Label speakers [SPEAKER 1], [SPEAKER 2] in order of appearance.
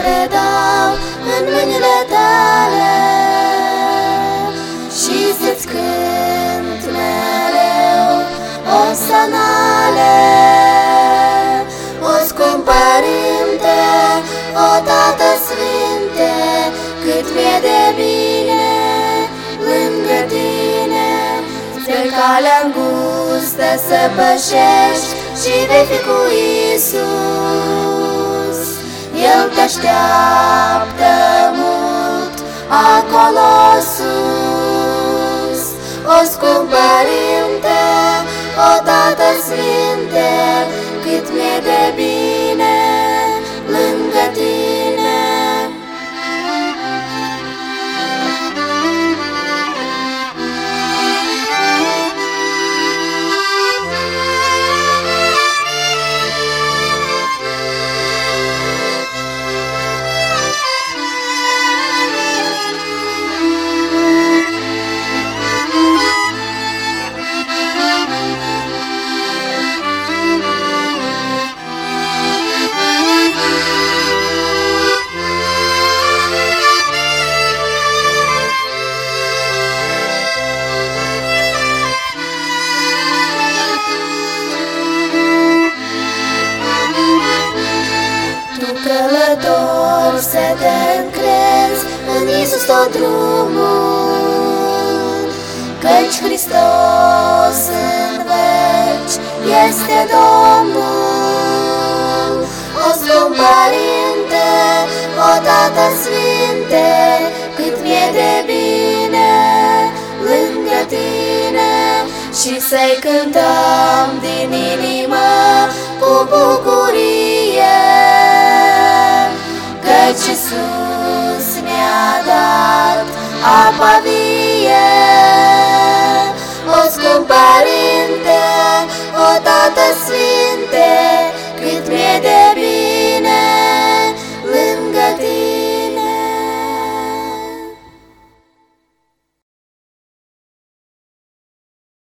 [SPEAKER 1] predau în mâinile tale Și să-ți cânt mereu o sanale O scump părinte, o tată sfinte Cât mi-e de bine lângă tine. Pe calea îngustă să pășești și vei fi cu Isus el te așteaptă mult acolo sus, o scump Părinte, o Tată Sfinte, călător să te încrezi în Iisus tot drumul, Căci Hristos în veci este Domnul. O scump Părinte, o Tată Sfinte, cât mi-e de bine lângă tine și să-i cântăm din inimă cu bucurie. Iisus ne-a dat apa vie. O scump Părinte, o Tată Sfinte, cât mi-e de